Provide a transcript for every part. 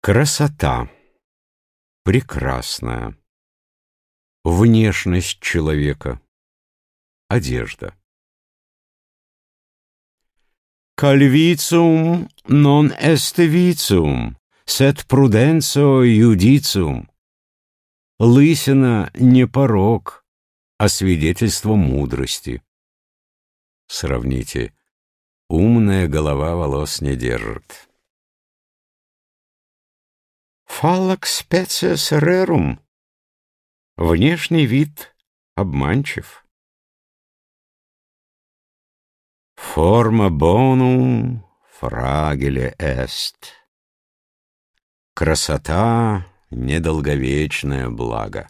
Красота. Прекрасная. Внешность человека. Одежда. Non est vicium, sed prudentio judicium. Лысина не порог, а свидетельство мудрости. Сравните. Умная голова волос не держит. Фаллакс специес рерум. Внешний вид обманчив. Форма бонум фрагеле эст. Красота — недолговечное благо.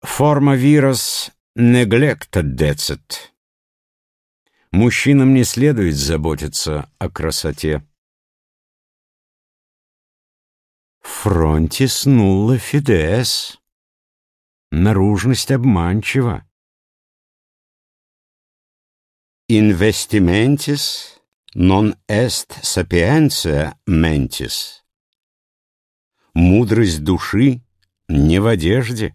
Форма вирус неглекта децет. Мужчинам не следует заботиться о красоте. Фронтис нулла фидес. Наружность обманчива. Инвестиментис non est sapientia mentis. Мудрость души не в одежде.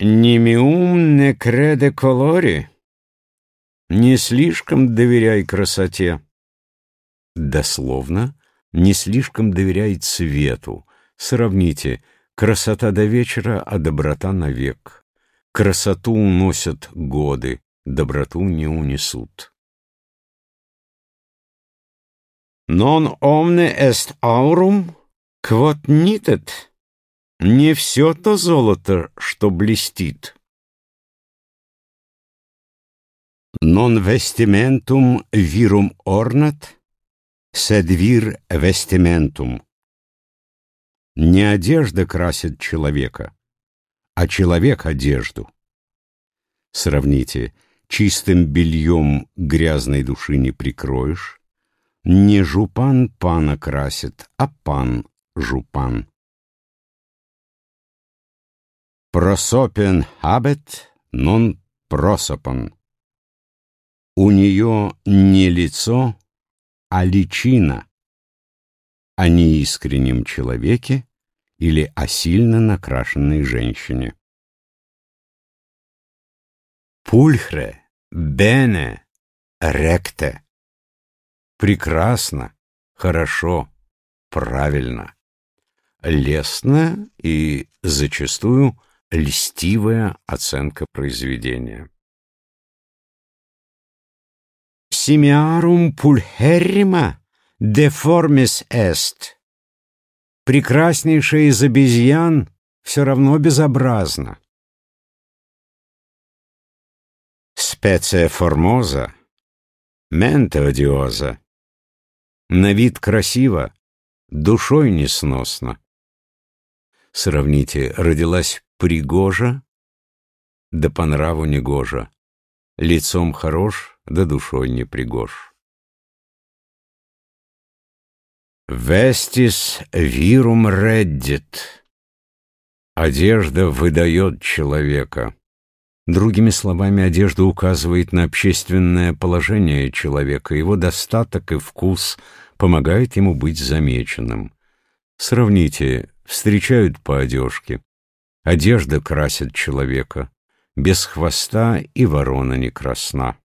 Немиум не креде колори. Не слишком доверяй красоте. Дословно, не слишком доверяй цвету. Сравните, красота до вечера, а доброта навек. Красоту уносят годы, доброту не унесут. Non omne est aurum, quod nitet. Не все то золото, что блестит. Non vestimentum virum ornat, vir vestimentum. Не одежда красит человека, а человек — одежду. Сравните, чистым бельем грязной души не прикроешь, не жупан пана красит, а пан жупан. Просопен абет, нон просопан. У нее не лицо, а личина, о неискреннем человеке или о сильно накрашенной женщине. Пульхре, бене, ректе. Прекрасно, хорошо, правильно. Лестно и зачастую льстивая оценка произведения. Симиарум пульхеррима деформис эст. Прекраснейшая из обезьян все равно безобразна. Специя формоза, менте одиоза. На вид красиво, душой несносно. Сравните, родилась пригожа, да по нраву негожа, лицом хорош, да душой не пригож. Вестис вирум реддит. Одежда выдает человека. Другими словами, одежда указывает на общественное положение человека, его достаток и вкус помогает ему быть замеченным. Сравните, встречают по одежке. Одежда красит человека, без хвоста и ворона не красна.